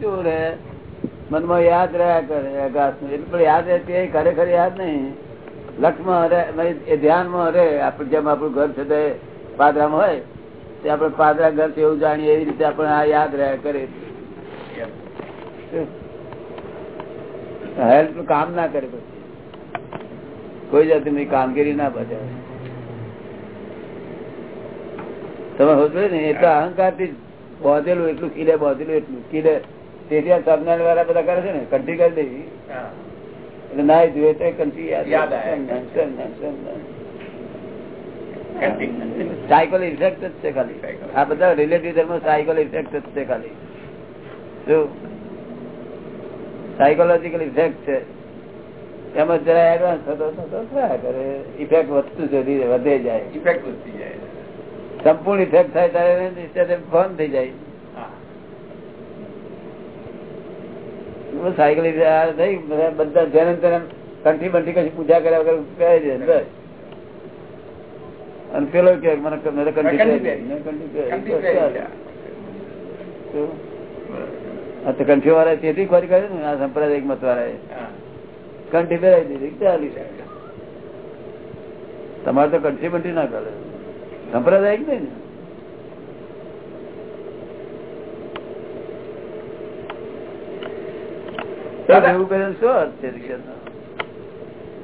શું રે મનમાં યાદ રહ્યા કરે આકાશ એટલે પણ યાદ રહેતી એ ખરેખર યાદ નહીં. લક્ષમાં એ ધ્યાનમાં રે આપણે જેમ આપણું ઘર છે તે પાદરામાં હોય, તે આપણે પાદરા ઘર છે એવું જાણીએ, એવી રીતે આપણે આ યાદ રહ્યા કરે. હેલ્પ કામ ના કરે પછી. કોઈ જાતની કામગીરી ના બજાવે. તમે હોજો ને, એટલે અહંકારથી બોધેલું, એટલું કીડે બોધેલું, એટલું કીડે તેથી આ સ્વામિનારાયણ વાળા બધા કરે છે ને કંઠી કરી દેવી. એટલે ના જોઈએ તો કંઠી યાદ સાયકલ ઇફેક્ટ જ છે ખાલી. આ બધા રિલેટિવ ધર્મ સાયકલ ઇફેક્ટ જ છે ખાલી. શું? સાયકોલોજીકલ ઇફેક્ટ છે. એમાં જરા એડવાન્સ થતો થતો થયા કરે? ઇફેક્ટ વધતું જતી વધે જાય. ઇફેક્ટ વધતી જાય. સંપૂર્ણ ઇફેક્ટ થાય ત્યારે બંધ થઈ જાય. સાયકલ થઈ બધા જેને તેને કંઠી બંઠી કશી પૂજા કર્યા વગર કહે છે અને પેલો કે મને કંઠી કંઠી વાળા તેથી ખોરી કરે ને આ સંપ્રદાયિક મત વાળા કંઠી પહેરાવી દીધી. ચાલી. તમારે તો કંઠી બંઠી ના કરે સંપ્રદાયિક નહીં ને? એવું કરે શું અર્થ છે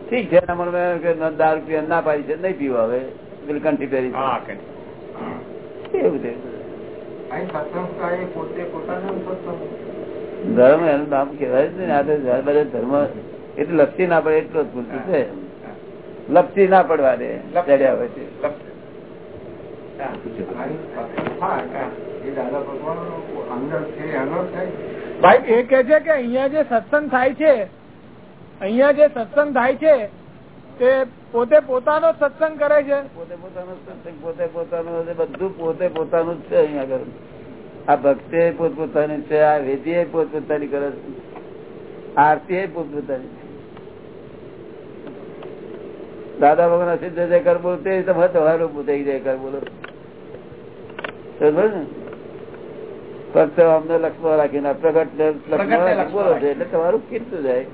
ઠીક છે દારૂ પીવા ના પાડી છે નહીં પીવા હવે. કંઠી પહેરી એવું છે. ધર્મ એનું નામ કેવાય જ ને આ તો બધા ધર્મ એટલે લપસી ના પડે એટલો જ પૂરતું છે. લપસી ના પડવા દે ચડ્યા પછી. ભાઈ એ કે છે કે અહિયાં જે સત્સંગ થાય છે અહિયાં જે સત્સંગ થાય છે તે પોતે પોતાનો સત્સંગ કરે છે. પોતે પોતાનો સત્સંગ પોતે પોતાનું બધું પોતે પોતાનું જ છે અહીંયા આગળ. આ ભક્તિ પોતપોતાની છે આ વેદી પોતપોતાની કરે છે. આરતી પોતપોતાની દાદા ભગવાન સિદ્ધ જયકાર બોલો તે તમારે પોતે જયકાર બોલો. ને? ફક્ત અમને લક્ષ્મણ રાખીને પ્રગટ લક્ષ્મણ બોલો છે એટલે તમારું કીધું જાય.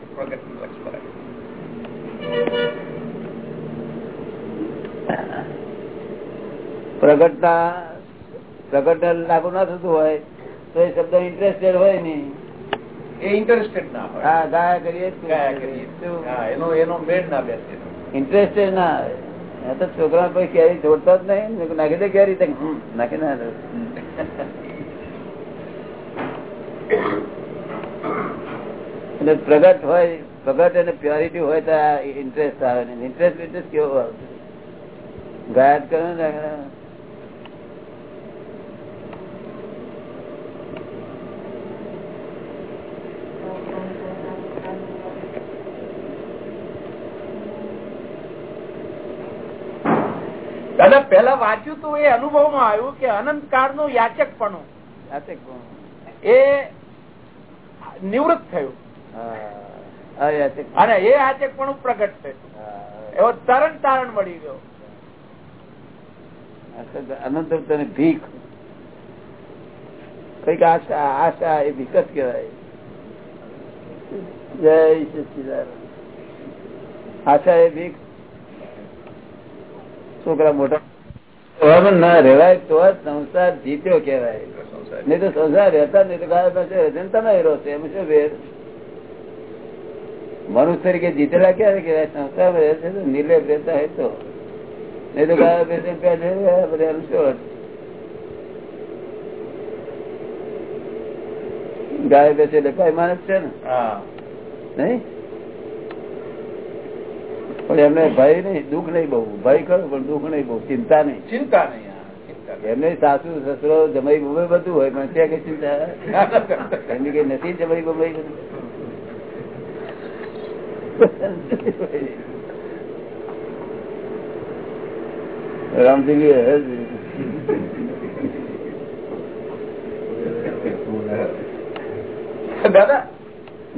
પ્રગટના પ્રગટ લાગુ ના થતું હોય તો એ શબ્દ ઇન્ટરેસ્ટેડ હોય નઈ એ ઇન્ટરેસ્ટેડ ના હોય. હા ગાયા કરીએ ગાયા કરીએ એનો એનો મેળ ના બેસે. ઇન્ટરેસ્ટેડ ના હોય. તો છોકરા કોઈ ક્યારેય જોડતા જ નહીં. નાખી દે ક્યારે નાખી ના એટલે પ્રગટ હોય પ્રગટ અને પ્યોરિટી હોય તો ઇન્ટરેસ્ટ આવે ને. ઇન્ટરેસ્ટ ઇન્ટરેસ્ટ કેવો આવતો ગાયત કરો ને દાદા પેલા વાંચ્યું તો એ અનુભવમાં આવ્યું કે અનંત કાળનું યાચક પણ એ નિવૃત્ત થયું. અને એ યાચક પણ પ્રગટ થયું. એવો તરણ તારણ મળી ગયો. અનંત ભીખ. કંઈક આશા આશા એ ભીખ જ કહેવાય. જય સચિદાન આશા એ ભીખ. છોકરા મોટા ના રેવાય તો સંસાર જીત્યો કેવાય નહીં તો સંસાર રહેતા નહીં તો ગાય પાસે હેરો છે એમ શું વેર મનુષ્ય તરીકે જીતેલા ક્યારે કેવાય સંસાર રહે છે તો નિર્લેપ રહેતા હોય તો. નહીં તો ગાય પાસે બધા શું ગાય બેસે એટલે માણસ છે ને? નહીં? પણ એમને ભય નહીં દુઃખ નહીં બહુ. ભય કરો પણ દુઃખ નહીં બહુ. ચિંતા નહીં. ચિંતા નહીં એમને સાસુ સસરો જમાઈ બુમાઈ બધું હોય પણ ત્યાં કઈ ચિંતા? એમની કઈ નથી જમાઈ બધું? રામસિંહ દાદા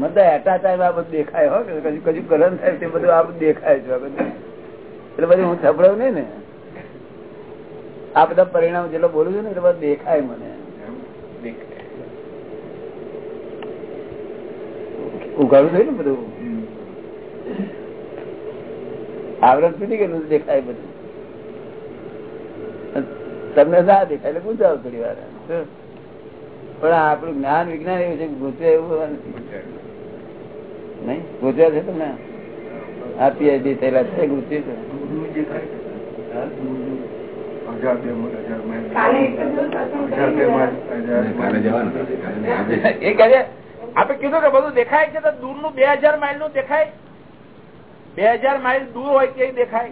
મને એટા ટાઈમ બધું દેખાય, હો કશું કશું ગરમ થાય બધું આ બધું દેખાય છે બધું. હું થપડાવ નહીં ને. આ બધા પરિણામ જેટલો બોલું છું ને એટલે બધું દેખાય મને. ઉઘાડું થયું ને બધું? આવરણ સુધી ગયેલું દેખાય બધું. તમને ના દેખાય, એટલે ગુંજાવ થોડી વાર. પણ આપણું જ્ઞાન વિજ્ઞાન એવું છે ગુજરાત એવું નથી નહીં? ગુંચવ્યા છે તમને? આ પીએચડી થયેલા છે છે કીધું કે બધું દેખાય છે, તો દૂરનું બે હજાર માઇલનું દેખાય? બે હજાર માઇલ દૂર હોય તે દેખાય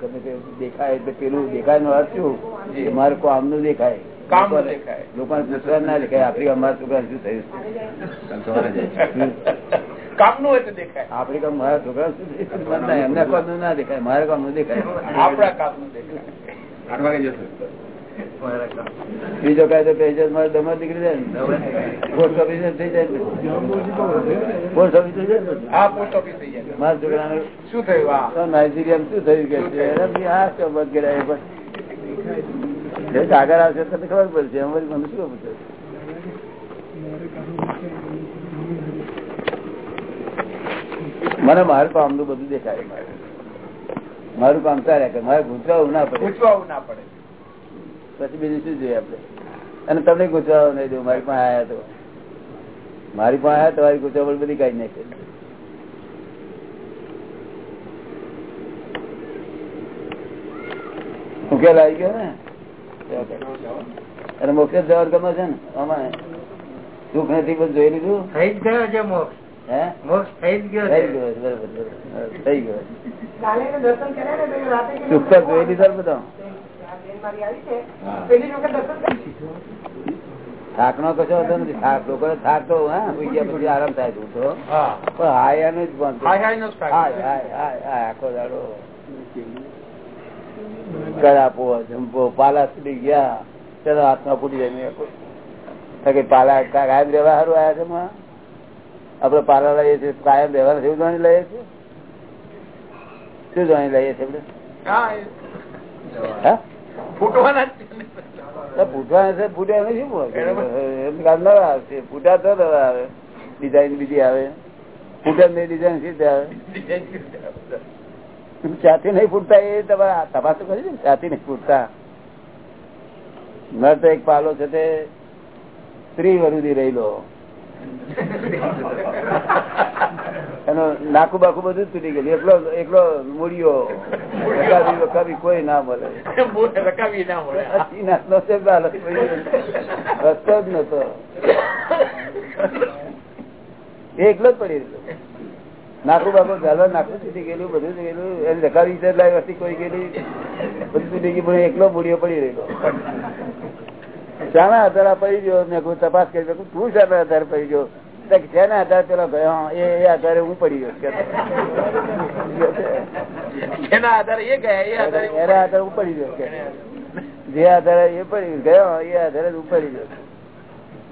ગમે તે દેખાય એટલે પેલું દેખાય નો અર્થ શું? કે મારે કોઈ નું દેખાય. કામનું દેખાય. લોકોને પૂછવા ના દેખાય. આફ્રિકા મારા છોકરા શું થયું હોય તો દેખાય. આપડી મારા છોકરા શું એમના કામનું ના દેખાય મારા કામનું દેખાય. આપણા કામનું દેખાય બીજો કાયદો પેજર મારે દમા નીકળી જાય ને. પોસ્ટ ઓફિસ થઈ જાય. પોસ્ટ ઓફિસ થઈ જાય. હા પોસ્ટ ઓફિસ થઈ જાય. મારા છોકરાને શું થયું? નાઇજીરિયા નાઇજીરિયામાં શું થયું કે આ બંધ કરાય બસ. આગળ આવશે તમને ખબર પડશે. અમારી મને શું પૂછે મને મારું પામનું બધું દેખાય મારું. કામ ચાલ્યા કરે. મારે ગુંચવાવું ના પડે. પૂછવા ના પડે. પછી બીજું શું જોઈએ આપડે અને તમને ગુંચવાવો નહીં દઉં. મારી પાસે આયા તો. મારી પાસે આયા તમારી ગુંચવાવડ બધી કાઢી નાખે. ઉકેલ આવી ગયો ને? અને મોક્ષ જવાનું ગમે છે ને? અમારે સુખ નથી પણ જોઈ લીધું? થઈ જ ગયો છે મોક્ષ. બધા. થાક નો કશો હતો નથી. થાક લોકો થાક તો હા ગયા પછી આરામ થાય તું તો. હા. પણ હાય જ બંધ નો જ હાય આખો દાડો. કરાપો જંપો પાલા સુધી ગયા. ચલો હાથમાં ફૂટી જાય કે પાલા કાયમ રહેવા સારું આવ્યા છે આપડે પાલા લઈએ છીએ કાયમ રહેવા શું જાણી લઈએ છીએ? શું જાણી લઈએ છીએ આપણે? હા ફૂટવાના છે. ને. તો ફૂટવા છે ફૂટ્યા નહીં શું એમ કામ ના આવશે ફૂટ્યા તો આવે. ડિઝાઇન બીજી આવે. ફૂટે નહીં ડિઝાઇન સીધે આવે. ત્યાંથી નહીં ફૂટતા એ તમારે તપાસ તો કરી ત્યાંથી નહીં ફૂટતા. નર તો એક પાલો છે તે સ્ત્રી વરુદી રહેલો એનો નાકું બાકુ બધું તૂટી ગયેલું એકલો એકલો મૂળિયો. રકાવી રકાવી કોઈ ના મળે. રકાવી ના મળે. રસ્તો જ નતો એકલો જ પડી રહ્યો. નાકુ બાપુ ગાલો નાખું તૂટી ગયેલું બધું ગયેલું. એની રકાબી છે લાઈ વસ્તી કોઈ ગયેલી. બધું તૂટી ગયું પણ એકલો મૂળિયો પડી રહ્યો શાના આધારે પડી ગયો મેં કોઈ તપાસ કરી તું શાના આધારે પડી ગયો? જેના આધારે? પેલો ગયો એ આધારે હું પડી ગયો એના આધારે એ ગયા એ આધારે એના આધારે હું પડી ગયો જે આધારે એ પડી ગયો એ આધારે હું પડી ગયો.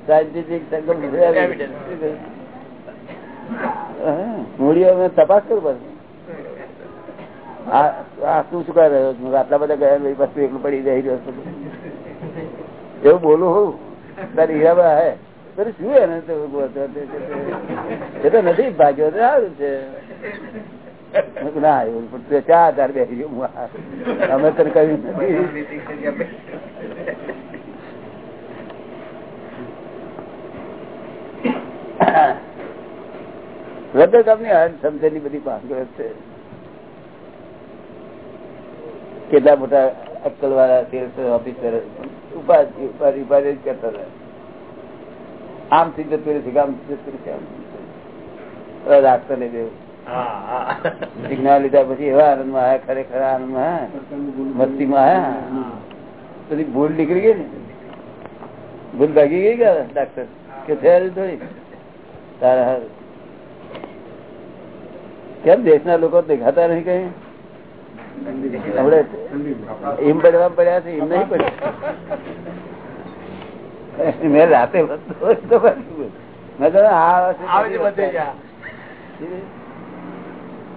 સાયન્ટિફિક સંગમ મૂડીઓ મેં તપાસ કરું આ શું શું રહ્યો આટલા બધા ગયા ભાઈ તું એકલું પડી જાય રહ્યો છું. એવું બોલું હું? તારી હીરાબા હે? તારે શું એને એ તો નથી ભાગ્યો, તો સારું છે. ના, એવું પણ ચાર આધાર બેસી ગયો. અમે તને કહ્યું નથી. હૃદય તમને સમજણની બધી પાંચ છે. કેટલા મોટા અક્કલ વાળા સેલ્સ ઓફિસર ઉપાધિ ઉપાધિ ઉપાધિ કરતા હતા. આમ થી જતું રહેશે આમ. રાખતો નહીં દેવું હા લીધા પછી એવા આનંદમાં આવ્યા ખરેખર આનંદમાં મસ્તીમાં આવ્યા પછી ભૂલ નીકળી ગઈ ને. ભૂલ ભાગી ગઈ ગયા ડાક્ટર? કે થયા થોડી તારા હારું. કેમ દેશના લોકો દેખાતા નહીં કઈ? એમ પડવા પડ્યા છે એમ નહીં પડ્યા મેં રાતે.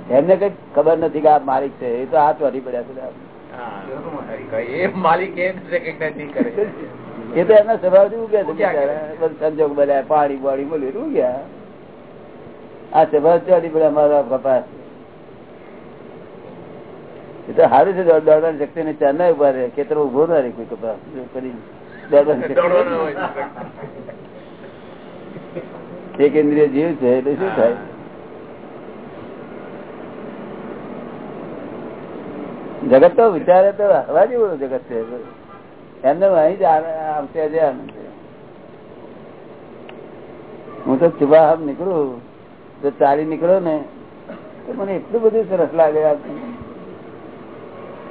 એમને કઈ ખબર નથી કે આ માલિક છે એ તો હાથ વાળી પડ્યા છે. એ માલિક તો એમના સ્વભાવ જેવું. બધું સંજોગ બધા પાણી બાણી બોલ્યું ઉગ્યા. આ સભા પડે? અમારો કપાસ એ તો સારું છે દોડ- દોડવાની શક્તિ ને ચાર ના ઊભા રહે. ખેતર ઊભો ના રહે કોઈ કપાસ કરી દોડવાની એક ઇન્દ્રિય જીવ છે એટલે શું થાય? જગત તો વિચારે તો હવા જેવું જગત છે. એમને અહીં જ આવશે હું તો સુબહ નીકળું. તો ચાલી નીકળો ને તો મને એટલું બધું સરસ લાગે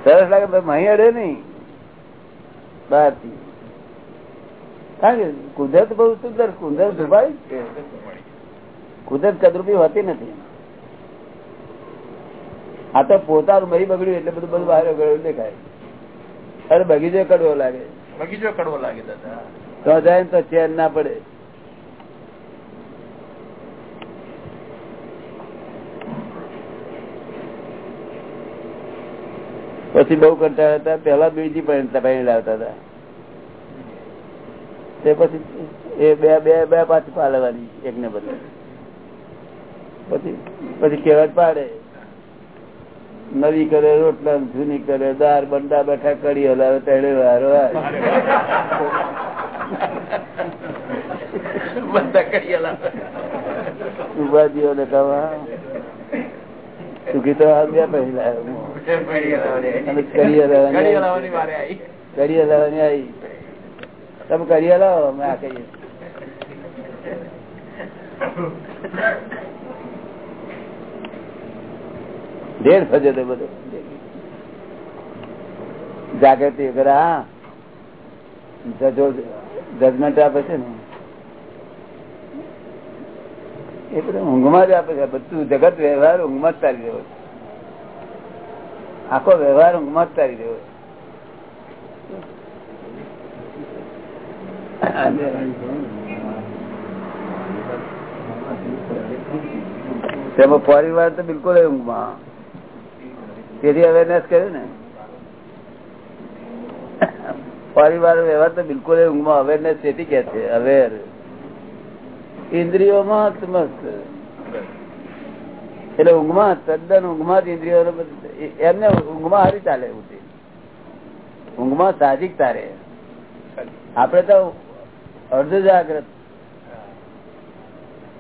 સરસ લાગે મહી અડે નહીં. બહારથી. કારણ કે કુદરત બહુ સુંદર કુદરત સ્વાભાવિક છે. કુદરત કદરૂપી હોતી નથી. આ તો પોતાનું મરી બગડ્યું એટલે બધું બધું બહાર ગળ્યું દેખાય. અરે બગીચો કડવો લાગે. બગીચો કડવો લાગે દાદા. તો જાય તો ચેન ના પડે. પછી બહુ કંટાળા હતા. પેલા બીજી પહેરી લાવતા હતા. તે પછી એ બે બે બે પાછી પાલવાની એક ને બધા પછી પછી કેવટ પાડે. નવી કરે રોટલા જૂની કરે દાર બંડા બેઠા કડી હલાવે તેડે વારો. બધા કડિયાલા ઉપાધિઓને કવા સુખી તો કરી હલાવવાની આવી. તમે કરી હલાવો અમે આ કહીએ. ઢેર ફજે તે બધો. જાગૃતિ વગર હા. જજો જજમેન્ટ આપે છે ને. એ બધું ઊંઘમાં જ આપે છે. બધું જગત વ્યવહાર ઊંઘમાં જ ચાલી રહ્યો છે. આખો વ્યવહાર ઊંઘમાં જ ચાલી રહ્યો છે. તેમાં પરિવાર તો બિલકુલ ઊંઘમાં તેથી અવેરનેસ કર્યું ને. પરિવાર વ્યવહાર તો બિલકુલ ઊંઘમાં અવેરનેસ તેથી કે છે. અવેર ઇન્દ્રિયોમાં મસ્ત. એટલે ઊંઘમાં તદ્દન ઊંઘમાં જ ઇન્દ્રિયો એમને ઊંઘમાં હારી ચાલે ઉઠી ઊંઘમાં સાહજિક તારે આપડે તો અર્ધ જાગ્રત.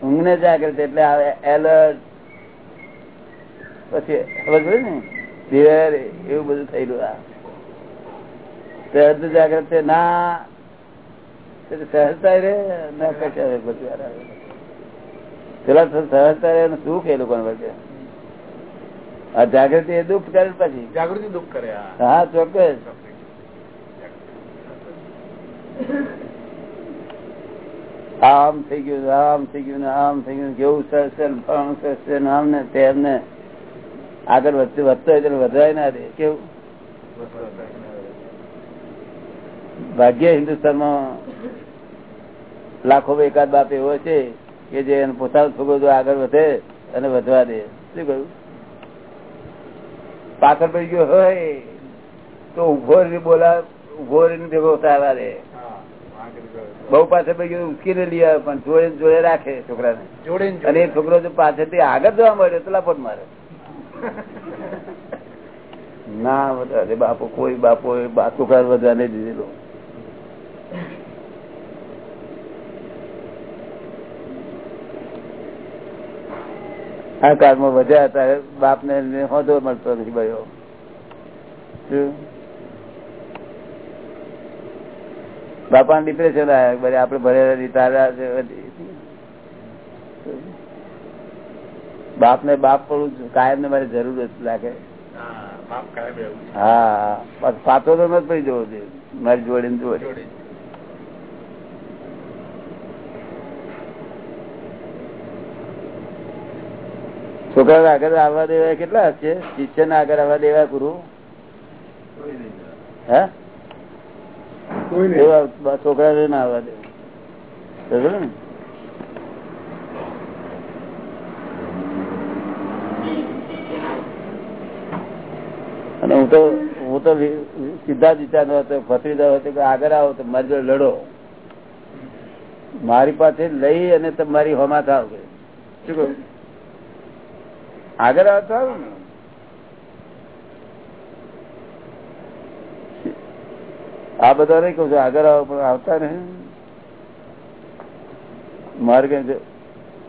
ઊંઘ ને જાગ્રત એટલે એલર્ટ પછી ખબર ને? ધીર એવું બધું થયેલું આ. અર્ધ જાગ્રત ના સહજતા રે ના કશા બધું પેલા સહજતા રે સુખ એ લોકો વચ્ચે આ જાગૃતિ એ દુઃખ કરે પછી. જાગૃતિ દુઃખ કરે હા. ચોક્કસ. આમ થઈ ગયું આમ થઈ ગયું આમ થઈ ગયું કેવું સરસ ફળ ને આમ ને આમ ને. તેમને આગળ વધતું વધતો હોય વધાય ના રે કેવું? ભાગ્ય હિન્દુસ્તાનમાં લાખો એકાદ બાપ એવો છે કે જે એનો પોતાનો છોકરો જો આગળ વધે અને વધવા દે. શું કહ્યું? પાછળ પડી ગયો હોય! તો ઊભો બોલા ઊભો રહીને ભેગો થવા દે. બહુ પાછળ પડી ગયો ઉચકીને લઈ આવે પણ જોડે જોડે રાખે છોકરાને. જોડે ને અને એ છોકરો જો પાછળથી આગળ જવા મળ્યો તો લાપોટ મારે. ના વધારે બાપો કોઈ બાપો બા છોકરા વધવા નહીં દીધેલો. કાળમાં વધ્યા ત્યારે બાપ ને હોદો મળતો નથી ભાઈઓ બાપા ને ડિપ્રેશન આવ્યા આપડે ભરેલા તારા બાપ ને બાપ પણ કાયમ ને મારી જરૂર જ લાગે. હા, પાછો તો નથી પડી જવો જોઈએ. મારી જોડે જોડે. છોકરા આગળ આવવા દેવા કેટલા હશે? ને આગળ આવવા દેવા ગુરુ? છોકરા ના આવવા દેવા ને? અને હું તો હું તો સીધા જ નો હતો ફસરીદા હતો કે આગળ આવો તો મારી જોડે લડો. મારી પાસે લઈ અને તમારી હોમાં થાવ. શું કહ્યું આગળ આવતો ને. આ બધા નહીં કહું છું આગળ આવો પણ આવતા ને મારે છે,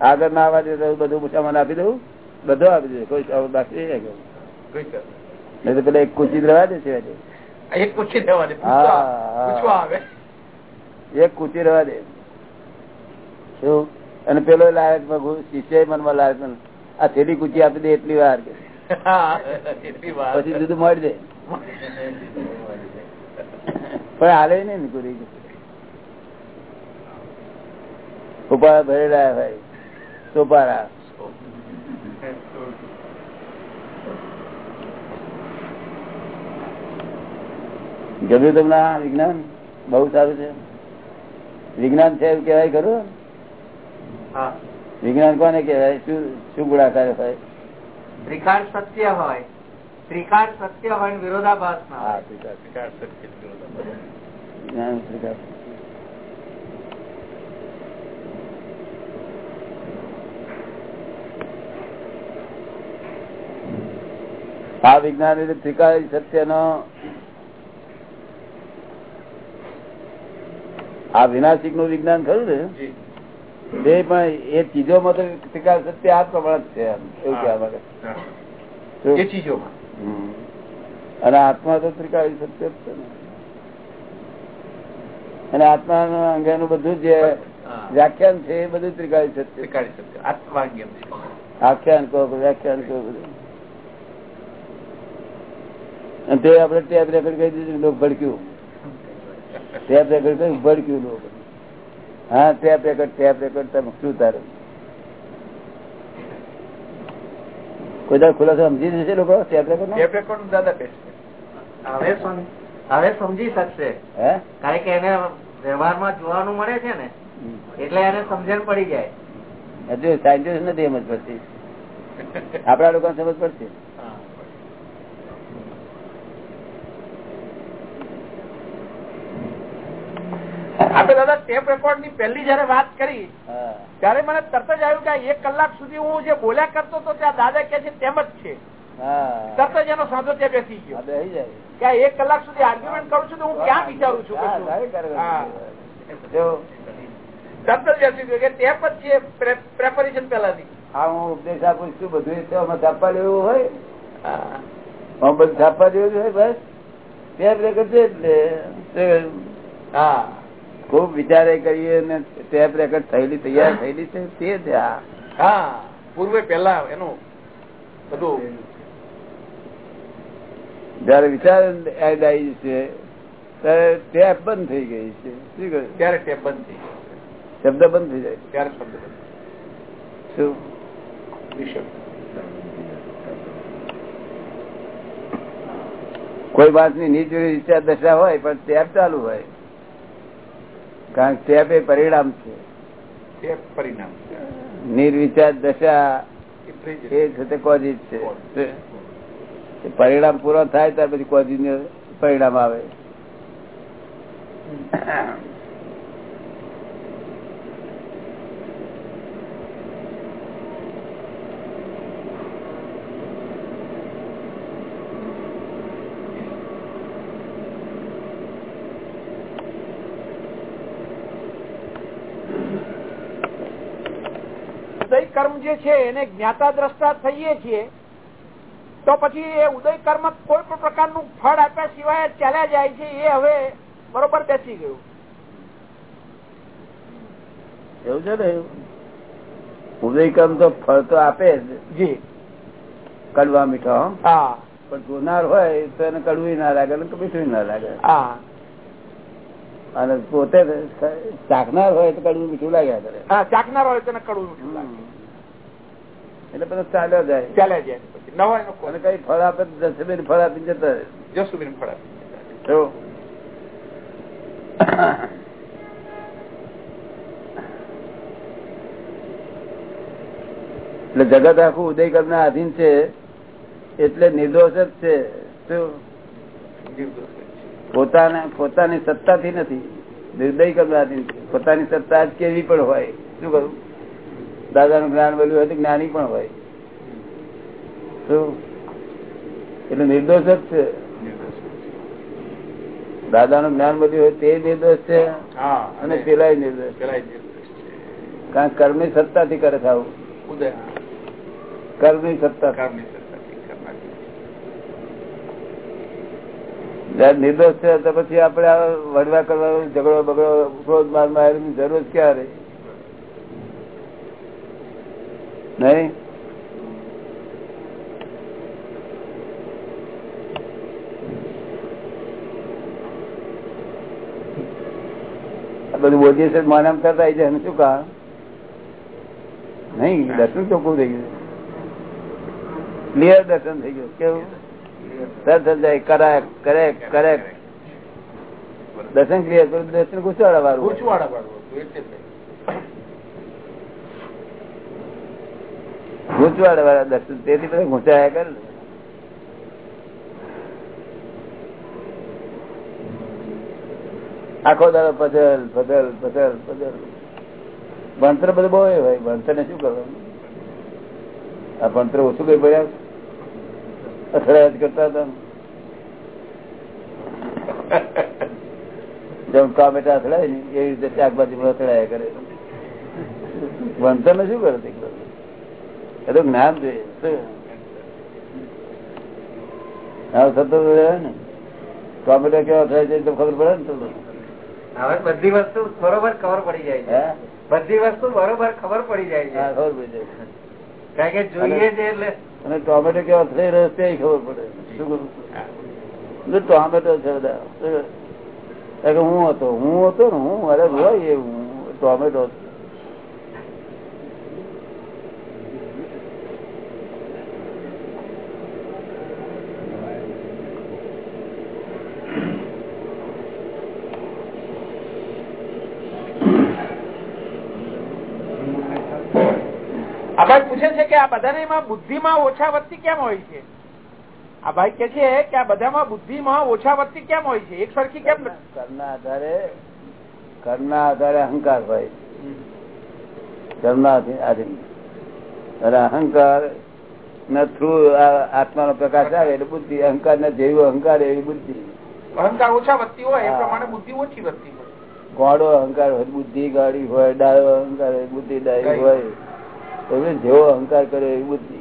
આગળ ના આવવા દે બધું પૂછામાં આપી દઉં? બધું આપી દે કોઈ બાકી નહીં તો પેલા એક કુચી રહેવા દે છે એક પૂછી રહેવા દે પૂછવા. આવે. એક કુચી રહેવા દે. શું? અને પેલો લાયક શિષ્ય મનમાં લાયક. આ થેલી કુચી આપી દે એટલી વાર. પછી જુદું મળી દે. પણ હાલે નઈ ને કોઈ ઉપાય ભરેલા ભાઈ. સોપારા. ગમ્યું તમને આ વિજ્ઞાન? બહુ સારું છે. વિજ્ઞાન છે એવું કેવાય ખરું? હા. વિજ્ઞાન કોને કહેવાય? શું શું ગુણાકાર હોય. ત્રિકાળ સત્ય હોય ત્રિકાળ. સત્ય હોય વિરોધાભાસ? ના. આ વિજ્ઞાન એટલે ત્રિકાળી સત્યનો આ વિનાશિકનું વિજ્ઞાન ખરું ને? તે પણ એ તો ત્રિકાળ સત્ય આ પ્રમાણ જ છે એવું કહેવા? એ ચીજોમાં. અને આત્મા તો ત્રિકાળી સત્ય જ છે અને આત્મા અંગેનું બધું જે વ્યાખ્યાન છે એ બધું ત્રિકાળી સત્ય ત્રિકાળી સત્ય. આત્માજ્ઞમ આખ્યાન કહો વ્યાખ્યાન કહો બધું. અને તે આપણે ટેપ રેકર્ડ કહી દીધું લોક ભડક્યું. ટેપ રેકર્ડ કહ્યું ભડક્યું લોક. હા ટેપ રેકોર્ડ ટેપ રેકોર્ડ તમે શું તારું? કોઈ દાડો ખુલાસો સમજી જશે લોકો? ટેપ રેકોર્ડ ટેપ રેકોર્ડ દાદા હવે હવે સમજી શકશે. હે? કારણ કે એને વ્યવહારમાં જોવાનું મળે છે ને એટલે એને સમજણ પડી જાય. હજુ સાયન્ટિસ્ટ નથી સમજ પડતી આપડા લોકો સમજ પડશે. આપણે દાદા ટેપ રેકોર્ડની પહેલી જયારે વાત કરી ત્યારે મને તરત જ આવ્યું કે એક કલાક સુધી હું જે બોલ્યા કરતો હતો ત્યાં દાદા કે છે તેમ જ છે. તરત જ એનો સાંધો ત્યાં બેસી ગયો. કે એક કલાક સુધી આર્ગ્યુમેન્ટ કરું છું તો હું ક્યાં વિચારું છું તરત જ બેસી ગયો કે ટેપ જ છે પ્રેપરેશન પેલાથી હા હું ઉપદેશ આપું છું બધું છાપવા લેવું હોય. બધું છાપવા જેવું હોય બસ. ટેપ રેકોર્ડ છે એટલે. હા. ખૂબ વિચારે કરીએ ને ટેપ રેકર્ડ થયેલી તૈયાર થયેલી છે તે જ હા પૂર્વે પેલા એનું બધું. જયારે વિચાર આવી છે ત્યારે ટેપ બંધ થઈ ગઈ છે. શું કહ્યું? ત્યારે ટેપ બંધ થઈ ગઈ. શબ્દ બંધ થઈ જાય. ત્યારે શબ્દ બંધ શું? કોઈ કોઈ માણસની નીચ વિચાર દશા હોય પણ ટેપ ચાલુ હોય. કારણ કે ટેપ એ પરિણામ છે. પરિણામ છે. નિર્વિચાર દશા. એ છે. કોઝિજ છે. પરિણામ પૂરો થાય ત્યાર પછી કોઝિજ પરિણામ આવે. જે છે એને જ્ઞાતા દ્રષ્ટા થઈએ છીએ તો પછી એ ઉદય કર્મ કોઈ પણ પ્રકારનું ફળ આપ્યા સિવાય ચાલ્યા જાય છે એ હવે બરોબર બેસી ગયું. એવું છે ને? ઉદયકમ તો ફળ તો આપે જ. જી. કડવા મીઠો હા? પણ જોનાર હોય તો એને કડવી ના લાગે મીઠું ના લાગે. હા. અને પોતે ચાખનાર હોય તો કડવું મીઠું લાગ્યા કરે હા ચાકનાર હોય તેને કડવું મીઠું લાગે. એટલે બધા ચાલ્યા જાય. ચાલ્યા જાય નવા અને કઈ ફળ આપે તો ફળ આપી જતા રહે. ફળ આપી. એટલે જગત આખું ઉદયકર ના આધીન છે એટલે નિર્દોષ જ છે. શું છે. પોતાના પોતાની સત્તાથી નથી. નિર્દય કરવાથી પોતાની સત્તા જ કેવી પણ હોય. શું કરું દાદા નું જ્ઞાન બોલ્યું હોય તો જ્ઞાની પણ હોય. શું એટલે નિર્દોષ જ છે. દાદા નું જ્ઞાન બધું હોય તે નિર્દોષ છે અને પેલા નિર્દોષ. કારણ કર્મની સત્તાથી કરે થાવું કર્મની સત્તા. નિર્દોષ છે તો પછી આપડે આ વડવા કરવા ઝઘડો બગડો ક્રોધ મારમાં જરૂર જ ક્યાં રહી નહીં? બધું બોલીએ છે માનામ કરતા આવી જાય શું કારણ? નહીં, દર્શન ચોખ્ખું થઈ ગયું. ક્લિયર દર્શન થઈ ગયું. કેવું? દર્શન જાય કરેક્ટ કરેક્ટ કરેક્ટ દર્શન ક્લિયર દર્શન ગુસવાડા વાળું ગુસવાડા વાળું હતું, એટલે જ નહીં. ગુંચવાડા વાળા દર્શન, તેથી બધા ગુંચાયા કરે આખો દાડો પધલ પધલ પધલ પધલ. ભણતર બધું બહુ હોય ભણતર ને શું કરવાનું? આ ભણતર ઓછું કઈ પડ્યા અથડાયા કરતા હતા જેમ કામેટા અથડાય ને, એવી રીતે શાકભાજી અથડાયા કરે. ભણતર ને શું કરે એ જ્ઞાન જોઈએ ને. ટોમેટો કેવો થાય છે ખબર પડે ને હવે બધી વસ્તુ બરોબર ખબર પડી જાય છે. બધી વસ્તુ બરોબર ખબર પડી જાય છે. ખબર પડી જાય. કારણ કે જોઈએ છે એટલે અને ટોમેટો કેવા થઈ રહ્યો તે ખબર પડે. શું કરું? ટોમેટો છે બધા. હું હતો હું હતો ને હું અરે ભાઈ એ હું ટોમેટો હતો. આ ભાઈ પૂછે છે કે આ બધામાં બુદ્ધિમાં ઓછા વધતી કેમ હોય છે? આ ભાઈ કે છે કે આ બધામાં બુદ્ધિમાં ઓછા વધતી કેમ હોય છે? એક સરખી કેમ કરના આધારે કરના આધારે અહંકાર હોય. કર્ણના આધીન અને અહંકાર ના થ્રુ આત્માનો પ્રકાશ આવે એટલે બુદ્ધિ અહંકાર ના જેવું અહંકાર એવી બુદ્ધિ. અહંકાર ઓછા વધતી હોય એ પ્રમાણે બુદ્ધિ ઓછી વસ્તી હોય. ગોળો અહંકાર હોય બુદ્ધિ ગાડી હોય ડાયો અહંકાર હોય બુદ્ધિ ડાયો હોય. જેવો અહંકાર કર્યો એવી બુદ્ધિ.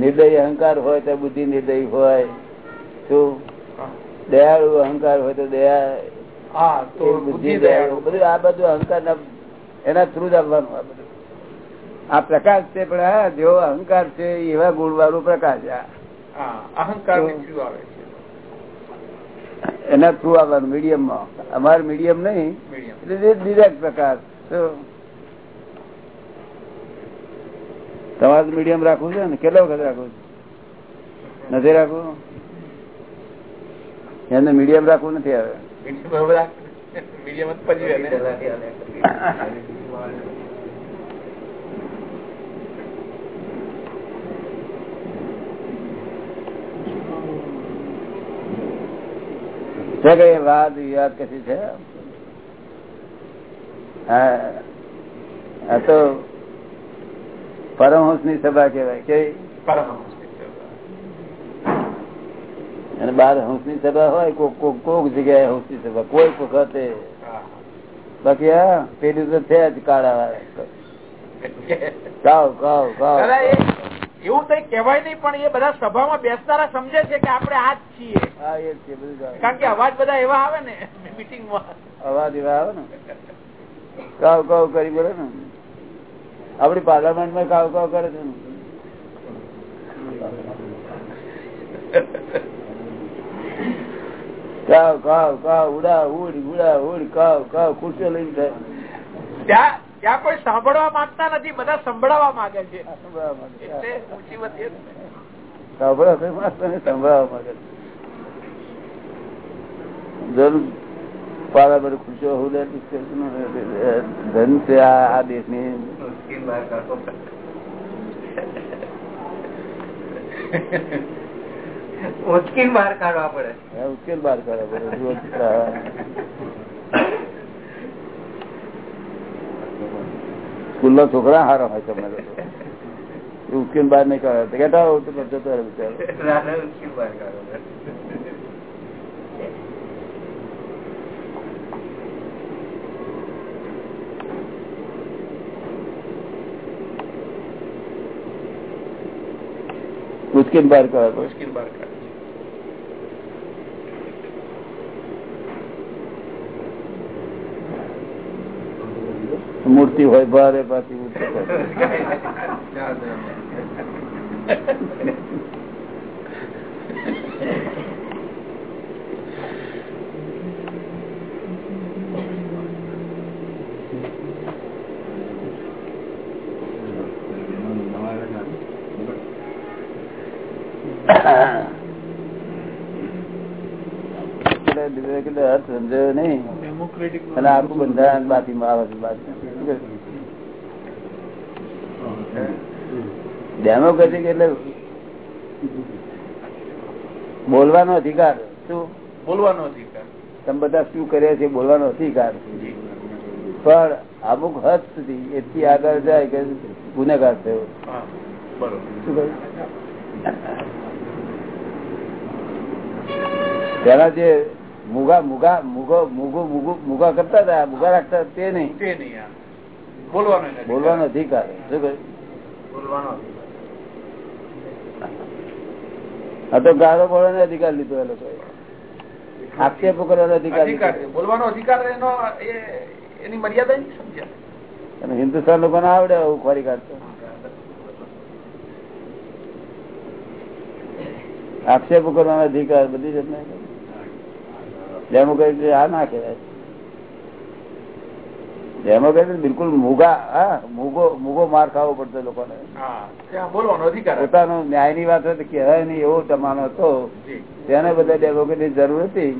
નિર્દય અહંકાર હોય તો બુદ્ધિ નિર્દય હોય. શું? દયાળુ અહંકાર હોય તો દયા બુદ્ધિ દયાળુ. બધું આ બધું અહંકાર એના થ્રુ જ આવવાનું આ બધું. આ પ્રકાશ છે પણ હા જેવો અહંકાર છે એવા ગુણ વાળું પ્રકાશ અહંકાર એના થ્રુ આવવાનું મીડિયમમાં. અમારે મીડિયમ નહીં. એટલે ડિરેક્ટ પ્રકાશ. શું? તમારે મીડિયમ રાખવું છે ને? કેટલો વખત રાખવું છે? નથી રાખવું? એને મીડિયમ રાખવું નથી આવે. મીડિયમ બરાબર મીડિયમ જ પડી રહે ને. પહેલાથી આને છે કે એ વિવાદ કશી છે? હા. તો પરમહંસની સભા કેવાય કે અને બાર હંસની સભા હોય કોક જગ્યાએ હંસની સભા. કોઈ વખતે. બાકી હા પેલું તો છે જ કાળા વાળા. કાવ કાવ કાવ એવું કઈ કેવાય નહીં પણ એ બધા સભામાં બેસનારા સમજે છે કે આપણે આ જ છીએ. કારણ કે અવાજ બધા એવા આવે ને મીટિંગમાં અવાજ એવા આવે ને. કાવ કાવ કરી બોલે ને. આપડી પાર્લામેન્ટમાં કાવ કાવ કરે છે કાવ કાવ કાવ ઉડા ઉડ ઉડા ઉડ કાવ કાવ ખુરશો લઈને થાય. ત્યાં ત્યાં કોઈ સાંભળવા માંગતા નથી બધા સંભળાવવા માંગે છે. આ સંભળાવવા માંગે. એટલે મુસીબત બધું ખુશો હું ધન છે આ દેશની. ઉચકીને બહાર કાઢવા પડે ઉકેલ બહાર કાઢવા પડે સ્કૂલ ના છોકરા હારા હોય લોકો. ઉકેલ બહાર નહીં કાઢવા તો કહેતા કરતો બિચારો ઉકેલ બહાર કાઢો. મુશ્કેલ બહાર કાઢે મુશ્કેલ બહાર કાઢે છે. મૂર્તિ હોય ભારે પાછી એટલે અર્થ સમજાયો નહીં. અને આખું બંધારણ બાકીમાં આવે છે બાકી. ડેમોક્રેટિક એટલે બોલવાનો અધિકાર. શું? બોલવાનો અધિકાર. તમે બધા શું કર્યા છે બોલવાનો અધિકાર પણ અમુક હદ સુધી એથી આગળ જાય કે ગુનેગાર થયો. શું કહ્યું? પેલા જે મુગા મુગા મુગો મુગો મુગો મુગા કરતા હતા મુગા રાખતા તે નહીં. તે નહીં બોલવાનો અધિકાર. બોલવાનો અધિકાર. શું બોલવાનો આ તો ગાળો બોલવાનો અધિકાર લીધો એ લોકો આક્ષેપો કરવાનો અધિકાર. બોલવાનો અધિકાર એનો એની મર્યાદા નહીં સમજ્યા. અને હિન્દુસ્તાન લોકોને આવડે આવું ખોરી કાઢતો. આક્ષેપો કરવાનો અધિકાર બધી ડેમોક્રેસી આ ના કહેવાય. ડેમોક્રેસી બિલકુલ મૂગા હા મૂગો મૂગો માર ખાવો પડતો લોકોને. બોલવાનો અધિકાર. પોતાનો ન્યાયની વાત હોય કહેવાય નહીં એવો જમાનો હતો. તેને બધા ડેમોક્રેટની જરૂર હતી.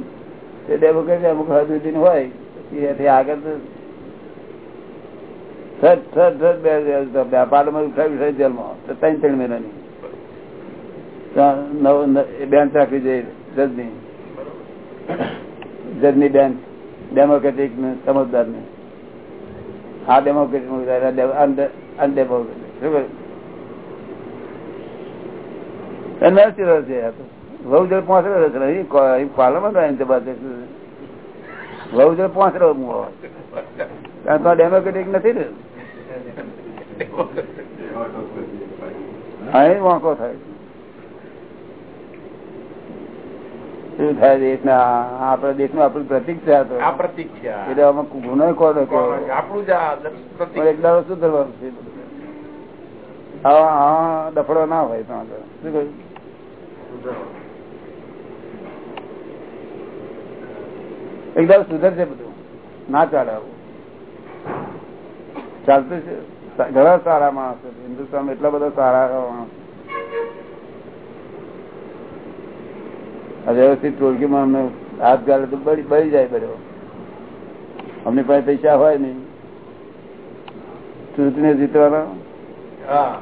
તે ડેમોક્રેટ અમુક હદ સુધી હોય એથી આગળ સજ સજ સજ બે પાર્લામેન્ટ ઉઠાવી છે જેલમાં. ત્રણ ત્રણ મહિનાની. બેન્ચ રાખવી જોઈએ જજની. જજની બેન્ચ ડેમોક્રેટિક સમજદાર ને. આ ડેમોક્રેટિક અનડેમોક્રેટિક છે આ તો. વહુ જોડે પાંચ વર્ષ રહે અહીં કો- અહીં પાર્લામેન્ટ આવીને તે બાદ વહુ જોડે પાંચ વર્ષ હું કારણ કે ડેમોક્રેટિક નથી ને અહીં વાંકો થાય. શું થાય આપણા દેશનું આપણું પ્રતિક છે આ પ્રતિક છે એટલે આમાં ગુનો કોણ? આપણું જ આ પ્રતિક. પણ એક દાડો શું કરવાનું છે? હા હા ડફડો ના હોય શું કહ્યું? એકદમ સુધરશે બધું. ના ચાલે આવું. ચાલતું છે? ઘણા સારા માણસો છે. હિન્દુસ્તાનમાં એટલા બધા સારા માણસો આ વ્યવસ્થિત ટોળકીમાં અમને હાથ ગાળે તો બળી જાય બધો અમને પાસે પૈસા હોય નહીં. ચૂંટણી જીતવાના? હા.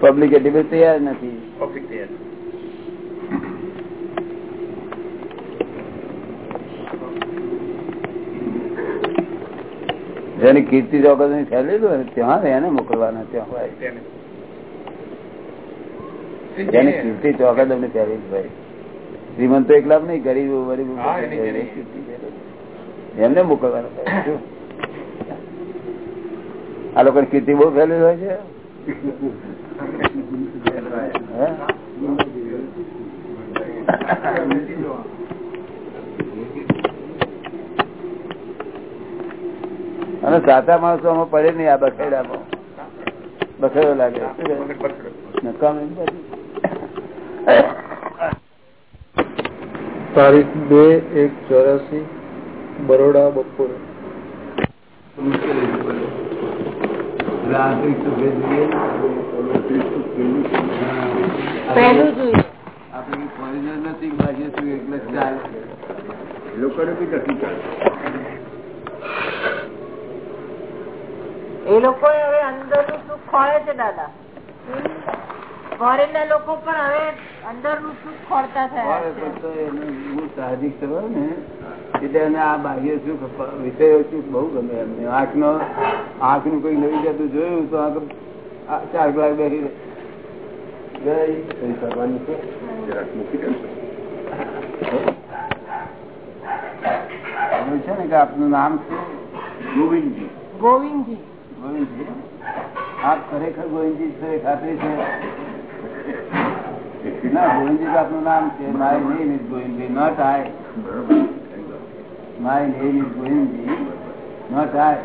પબ્લિક એટલી બધી તૈયાર નથી. પબ્લિક તૈયાર જેની કીર્તિ ચોક્કસ ફેલેલું હોય ને ત્યાં એને મોકલવાના ત્યાં હોય તેને. જેની કીર્તિ ચોક્કસ અમને ફેલેલી ભાઈ શ્રીમંત એકલા નહીં ગરીબ ગરીબ. એમને મોકલવાના આ લોકો કીર્તિ બહુ ફેલેલી હોય છે હે? અને સાચા માણસો પડે નહીં આ બખેડામાં બખેડો લાગે. તારીખ બે એક ચોરાસી બરોડા બપોરે આપણે ફોરેનર નથી, બાહ્ય શું એટલે ચાલે. લોકોને બી કશું ચાલે. એ લોકો હવે અંદરનું સુખ ખોળે છે દાદા. ફોરેન ના લોકો પણ હવે અંદરનું સુખ ખોળતા થયા સાહજિક ને? એટલે એને આ બાહ્ય સુખ વિષયો સુખ બહુ ગમે એમને. આંખ નો આંખનું કોઈ નવી જતું જોયું તો આંખ ચાર કલાક બેસી કરવાની છે ને કે આપનું નામ છે ગોવિંદજી. ગોવિંદજી. ગોવિંદજી આપનું નામ છે. My name is Govindji not I my name is Govindji not I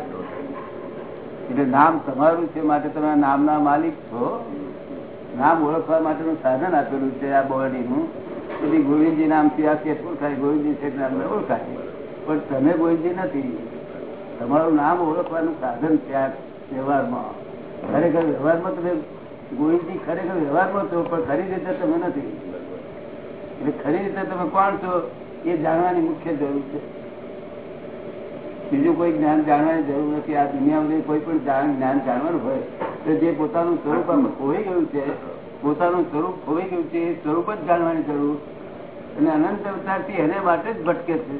એટલે નામ તમારું છે માટે તમે નામના માલિક છો. નામ ઓળખવા માટેનું સાધન આપેલું છે આ બોડીનું. બધી ગોવિંદજી નામથી આ કેસ ઓળખાય ગોવિંદજી છે નામને ઓળખાય. પણ તમે ગોવિંદજી નથી. તમારું નામ ઓળખવાનું સાધન છે વ્યવહારમાં. ખરેખર વ્યવહારમાં તમે ગોવિંદજી ખરેખર વ્યવહારમાં છો, પણ ખરી રીતે તમે નથી. એટલે ખરી રીતે તમે કોણ છો એ જાણવાની મુખ્ય જરૂર છે. બીજું કોઈ જ્ઞાન જાણવાની જરૂર નથી. આ દુનિયામાં કોઈ પણ જ્ઞાન જાણવાનું હોય, તો જે પોતાનું સ્વરૂપ ખોવાઈ ગયું છે, પોતાનું સ્વરૂપ ખોવાઈ ગયું છે, એ સ્વરૂપ જ જાણવાની જરૂર. અને અનંત અવતારથી એને માટે જ ભટકે છે,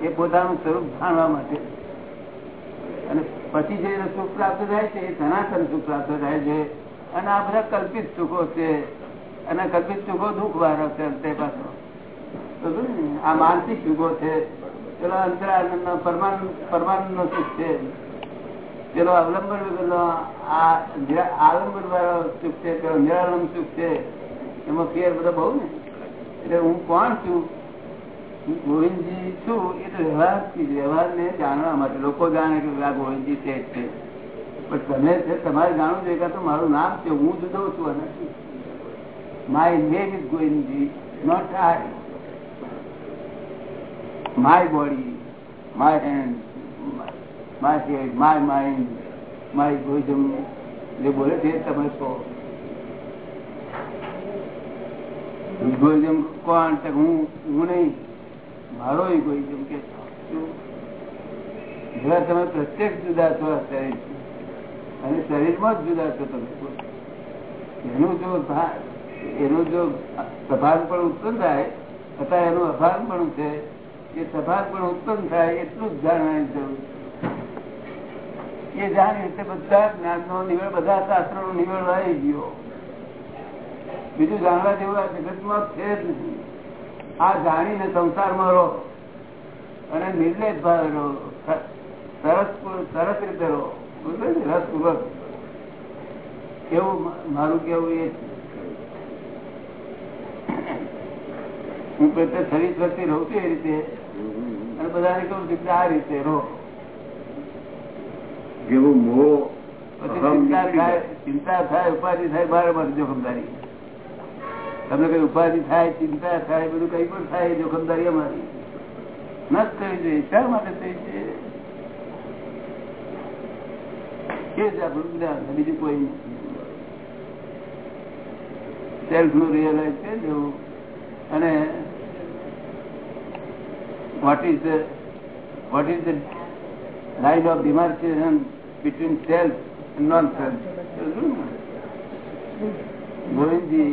એ પોતાનું સ્વરૂપ જાણવા માટે. અને પછી જે સુખ પ્રાપ્ત થાય છે, એ સનાતન સુખ પ્રાપ્ત થાય છે. અને આ બધા કલ્પિત સુખો છે. અને કલ્પિત સુખો દુઃખ વાળા છે પાછો. તો ને? આ માનસિક સુખો છે. પેલો અંતરાનંદ પરમાનંદ પરમાનંદ નો સુખ છે. પેલો અવલંબન નિરા- આલંબન વાળો સુખ છે, પેલો નિરાલંબ સુખ છે. એમાં ફેર બધો બહુ ને? એટલે હું કોણ છું? ગોવિંદજી શું? એ તો વ્યવહાર ને જાણવા માટે. લોકો જાણે કે આ ગોવિંદજી છે પણ તમે તમારે જાણવું જોઈએ તો મારું નામ છે હું જુદો છું અને my name is Govindji not I my body my hand my head my mind my bosom, જે બોલે છે તમે છો ઇગોઇઝમ કોણ? હું હું નહીં. મારો ઇગોઇઝમ કે? જેવા તમે પ્રત્યક્ષ જુદા છો શરીર અને શરીરમાં જ જુદા છો તમે એનું જો એનું જો સભાન પણ ઉત્પન્ન થાય, છતાં એનું અભાન પણ છે. એ સભાન પણ ઉત્પન્ન થાય એટલું જ જાણવાની જરૂર. એ જાણી એટલે બધા જ્ઞાન નો નિવેડ બધા શાસ્ત્રો નો નિવેડ આવી ગયો. બીજું જાણવા જેવું આ જગતમાં છે જ નહીં. આ જાણીને સંસારમાં રહો. અને નિર્લેપ ભાવે રહો. સરસ સરસ રીતે રહો? રસપૂર્વક કેવું મારું કેવું એ છે હું પોતે શરીર પ્રત્યે રહું છું એ રીતે. અને બધાને કહું છું કે આ રીતે રહો. જેવું મોહ પછી ચિંતા થાય જાય. ચિંતા થાય ઉપાધિ થાય બાર મારી જોખમદારી તમને કઈ ઉપાધિ થાય, ચિંતા થાય, બધું કઈ પણ થાય, જોખમદારી અમારી. ન જ થવી જોઈએ. શા માટે થઈ છે એ જ આપણું જ્ઞાન બીજું કોઈ સેલ્ફનું રિયલાઇઝ છે જેવું અને what is the, what is the line of demarcation between self and non-self? Govindji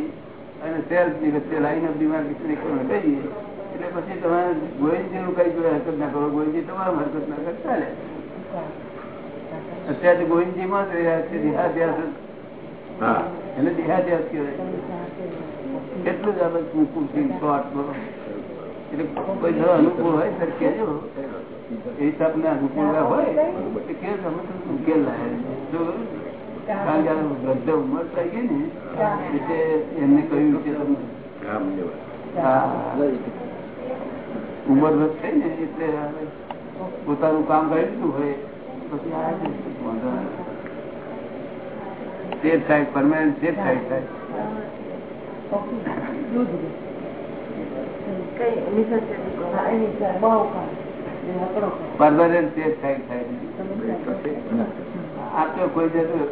અને સેલ્ફ વચ્ચે લાઈન ઓફ ડિમાર્કેશન એક કહીએ એટલે પછી તમે ગોવિંદજી કઈ જોડે હરકત ના કરો. ગોવિંદજી તમારું હરકત ના કરે. ચાલે. અત્યારે ગોવિંદજી માં જ રહ્યા છે. હા. એને દેહાદ્યાસ કહેવાય. એટલું જ આ બધું મૂકું શોર્ટમાં એટલે કોઈ જો અનુકૂળ હોય સર કેજો એ હિસાબને અનુકૂળ હોય તો કે અમે તો ઉકેલ લાવે કારણ કે વૃદ્ધ ઉંમર થઈ ગઈ ને એટલે એમને કહ્યું કે તમે ઉંમર વધ થઈ ને એટલે પોતાનું કામ કરી દીધું હોય પછી આ જ વાંધો થાય પરમાનન્ટ તે થાય થાય પરમાનન્ટ તે થાય થાય આ તો કોઈ જતું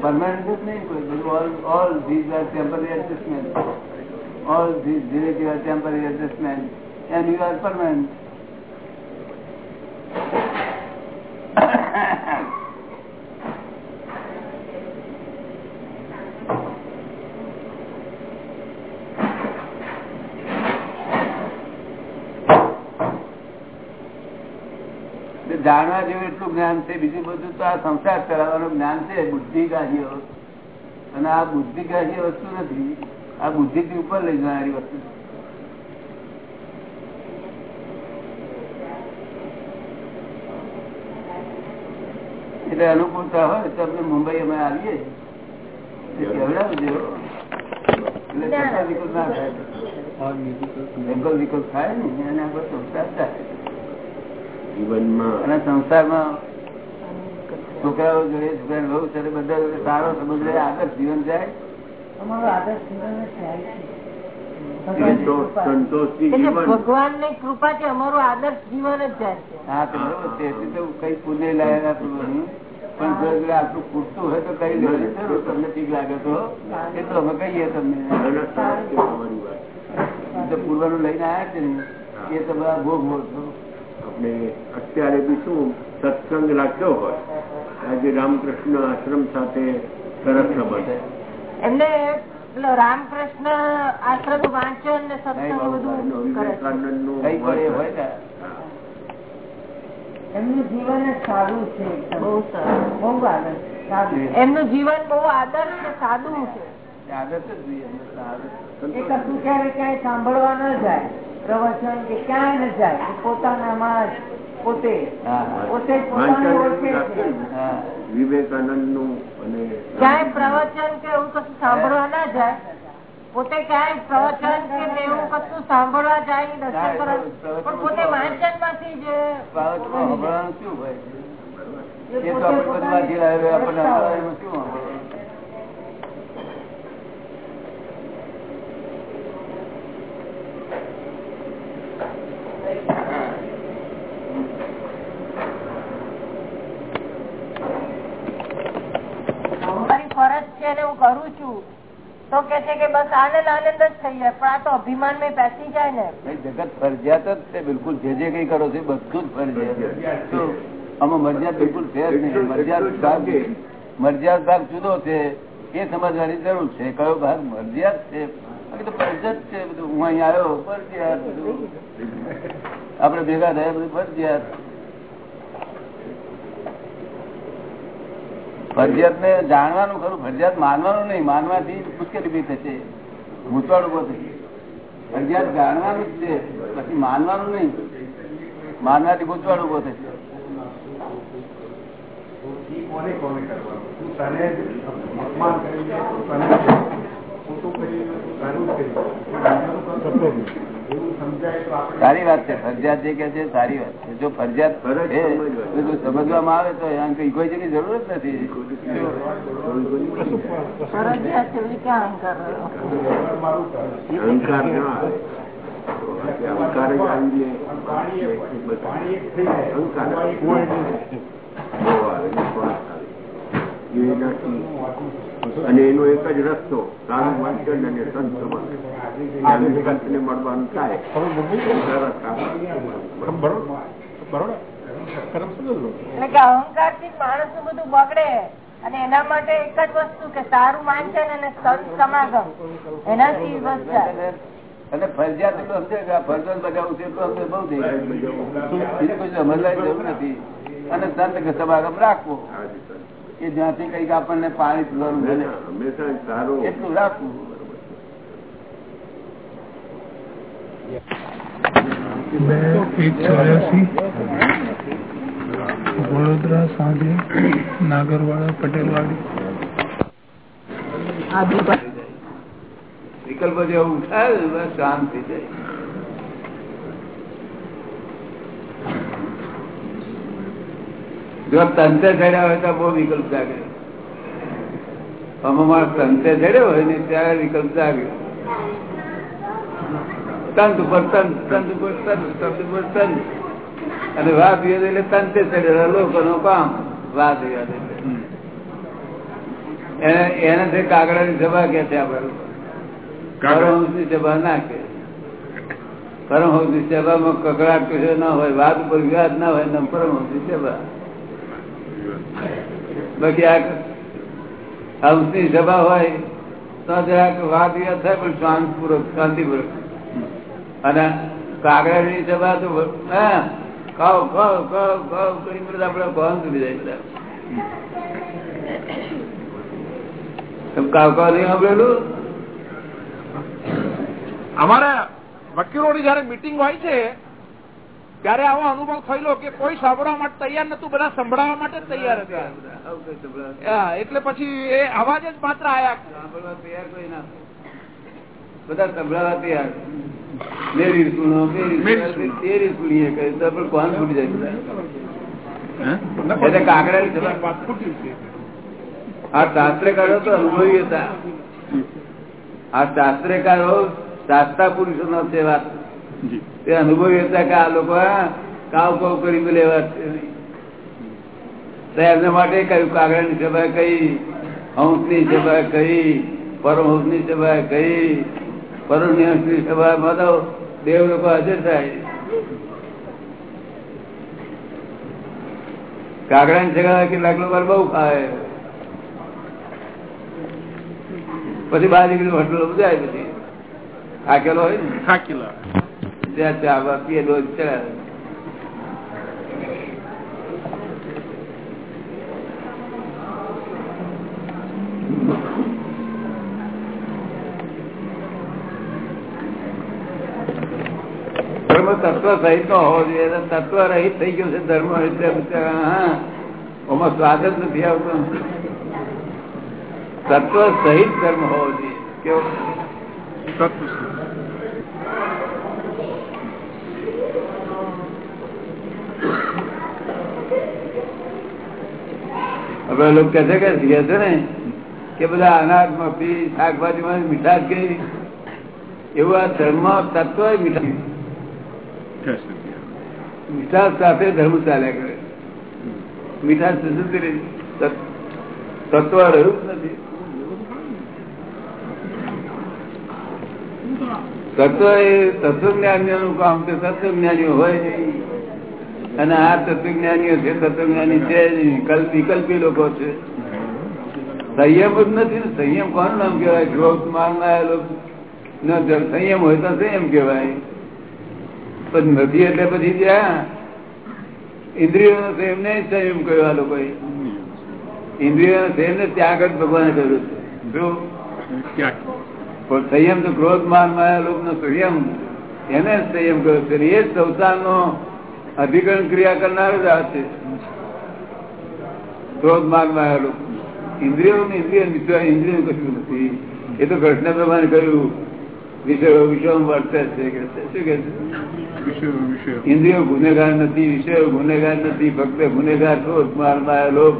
પરમાનન્ટ નહીં, કોઈ all all these are temporary adjustment all these relative are temporary adjustment and you are permanent જાણવા જેવું એટલું જ્ઞાન છે બીજું બધું તો આ સંસાર કરાવવાનું જ્ઞાન છે બુદ્ધિગાહીઓ અને આ બુદ્ધિગાહી વસ્તુ નથી આ બુદ્ધિ થી ઉપર લઈ જનારી વસ્તુ એટલે અનુકૂળતા હોય તો આપણે મુંબઈ અમે આવીએ કેવડાવજો. એટલે વિકલ્પ ના થાય. જંગલ વિકલ્પ થાય ને એને આપણે સંસાર થાય. જીવનમાં અને સંસારમાં છોકરાઓ જોડે છોકરા બહુ છે બધા જોડે સારો સંબંધ રહે આદર્શ જીવન જાય. અમારો આદર્શ જીવન થાય ભગવાનની કૃપા છે અમારું આદર્શ જીવન જ જાય છે. હા તો બરોબર છે તો કઈ પુણ્ય લાયેલા પૂર્વનું પણ જો આટલું પૂરતું હોય તો કઈ જરૂર તમને ઠીક લાગે તો. એ તો અમે કહીએ તમને. તમારી પૂર્વનું લઈને આવ્યા છે ને એ તમે ભોગ ભોગવો છો આપણે અત્યારે બી શું સત્સંગ રાખ્યો હોય. આજે રામકૃષ્ણ આશ્રમ સાથે સરસ સંબંધ. એમને રામકૃષ્ણ આશ્રમ વાંચન સત્સંગ બધું હોય ને. એમનું જીવન સારું છે બહુ સારું બહુ આદર્શ એમનું જીવન બહુ આદર્શ સાદું છે. એ જ જોઈએ એ કશું ક્યારે ક્યાંય સાંભળવા ન જાય. પ્રવચન કે ક્યાંય ન જાય પોતાનામાં પોતે. પોતે જ પોતાને ઓળખે છે. વાંચન હા. અને ક્યાંય પ્રવચન કે એવું કશું સાંભળવા ના જાય પોતે ક્યાંય પ્રવચન કે એવું કશું સાંભળવા જાય દર્શન કરવા પણ પોતે વાંચનમાંથી જ શું હોય? એ તો આપણને ઓળખતા હોય. સંભળાય એમાં શું સંભળાય? મારી ફરજ છે ને હું કરું છું તો કે છે કે બસ આનંદ આનંદ જ થઈ જાય પણ આ તો અભિમાનમાં બેસી જાય ને. જગત ફરજિયાત જ છે બિલકુલ જે જે કઈ કરો છો બધું જ ફરજિયાત આમાં મરજિયાત બિલકુલ છે જ નહીં. મરજિયાત ભાગ મરજિયાત ભાગ જુદો છે એ સમજવાની જરૂર છે. કયો ભાગ મરજિયાત છે? બાકી તો ફરજિયાત છે બધું. હું અહીં આવ્યો ફરજિયાત આપડે ભેગા થયા બધું ફરજિયાત. ફરજિયાત ને જાણવાનું ખરું, ફરજિયાત માનવાનું નહીં, માનવાથી મુશ્કેલી બી થશે. મૂંચવાડ ઊભો થશે ફરજિયાત જાણવાનું જ છે, પછી માનવાનું નહીં. માનવાથી મૂંચવાડ ઊભો થશે. કોને કોને કરવાનું? તને અપમાન કરીને સારું વાત છે. ફરજિયાત જે કે છે સારી વાત છે. જો ફરજિયાત સમજવામાં આવે તો એમ કઈ કોઈ જગ્યાએ જરૂર જ નથી. અહંકાર અહંકાર અને એનો એક જ રસ્તો વાંચન અને સંત સંતને મળવાનું થાય. અહંકારથી માણસનું બધું બગડે અને એના માટે એક જ વસ્તુ કે સારું વાંચન અને સંત સમાગમ. એનાથી અને ફરજિયાત એટલું સમજે કે આ ફરજ બજાવું છે એટલું સમજે બહુ થઈ ગયું. બીજું કોઈ સમજવાની જરૂર નથી. અને સંત કે સમાગમ રાખવો. કે જ્યાંથી કંઈક આપણને પાણી પીવાનું મળે હંમેશા સારો. એટલું રાખવું. બે એક ચોર્યાસી વડોદરા સાંજે નાગરવાડા પટેલવાડી. વિકલ્પ જેવું થાય શાંતિ બસ શાંત થઈ જાય જો તંત્ર ચડ્યા હોય તો બહુ વિકલ્પ જાગે. અમુક તંત્ર તંતે ચડ્યો હોય ને ત્યારે વિકલ્પ જાગે. તંત ઉપર તંત તંત ઉપર તંત તંત ઉપર તંત. અને વાત વિવાદ એટલે તંતે ચડેલા લોકો નો કામ વાત વિવાદ એટલે. એને એને કાગડા ની સભા કે છે આપણે પરમહંસની સભા ના કે પરમહંસની સભામાં કકડાટ ના હોય વાત ઉપર વિવાદ ના હોય ને પરમહંસની સભા બાકી આ સભા હોય તો વિવાદ થાય, પણ શાંતિપૂર્વક શાંતિપૂર્વક. અને કાગડાની સભા તો હા, ખાઓ ખાઓ ખાઓ કરી બધા આપડે કોણ સુધી જાય બધા કાવ સાંભળેલું? અમારે વકીલોની જયારે મીટિંગ હોય છે ત્યારે આવો અનુભવ થયેલો કે કોઈ સાંભળવા માટે તૈયાર નતું બધા સંભળાવવા માટે તૈયાર હતા. એટલે પછી એ અવાજ જ માત્ર આયા. સાંભળવા તૈયાર કોઈ ના બધા સંભળાવવા તૈયાર. મેરી મેરી સુણીએ કહે તો પણ કોણ ફૂટી જાય એટલે કાગડાની સભા- વાત ખોટી છે. આ શાસ્ત્રકારો તો અનુભવી હતા. આ શાસ્ત્રકારો શાસ્ત્રા પુરુષો નો છે વાત તે અનુભવી હતા કે આ લોકો કાવ કાવ કરી બોલે એમના માટે કયું કાગળની સભા કઈ હંસની સભા કઈ પરમહંસની સભા કઈ પરમહંસની સભામાં તો દેવ લોકો હાજર થાય. કાગડા ની સગા કેટલાક લોકો બહુ ખાય. પછી બહાર નીકળી હોટલો જાય પછી. થાકેલો હોય ને? થાકેલા ત્યાં ચા બા પીએ રોજ ચડાવે. તત્વ સહિત નો હોવો જોઈએ. તત્વ રહિત થઈ ગયો છે ધર્મ એટલે આમાં સ્વાદ નથી આવતો. તત્વ સહિત ધર્મ હોવો જોઈએ. કેવો? કે કે બધા અનાજમાં પી શાકભાજીમાં મીઠાશ કઈ એવું આ ધર્મ તત્વ મીઠાશ. મીઠાશ સાથે ધર્મ ચાલ્યા કરે. મીઠાશ તત્વ રહ્યું જ નથી. તત્વ એ તત્વજ્ઞાનીઓનું કામ છે. તત્વજ્ઞાનીઓ હોય નહીં અને આ તત્વજ્ઞાનીઓ છે, તત્વજ્ઞાની છે વિકલ્પી લોકો છે. સંયમ જ નથી ને સંયમ કોનું નામ કહેવાય? ગ્રોથ મારનાર લોકો. સંયમ હોય તો સંયમ કેવાય પણ નથી એટલે પછી ત્યાં. ઇન્દ્રિયો સંયમ ને સંયમ કહ્યું આ લોકો ઇન્દ્રિયો સંયમ ને ત્યાગ જ ભગવાને કર્યું છે. પણ સંયમ તો ક્રોધ માર માયા લોક નો સંયમ. એને સંયમ કર્યો છે. એ જ સંસાર નો અધિકરણ ક્રિયા કરનાર જ આ છે. ક્રોધ માયા લોક ઇન્દ્રિયો ઇન્દ્રિય ઇન્દ્રિય કશું નથી. એ તો કૃષ્ણ પ્રમાણે કહ્યું. વિષયો વિષયો વર્તે છે કે શું કે છે? ઇન્દ્રિયો ગુનેગાર નથી વિષયો ગુનેગાર નથી ફક્ત ગુનેગાર ક્રોધ માર્ગમાં લોક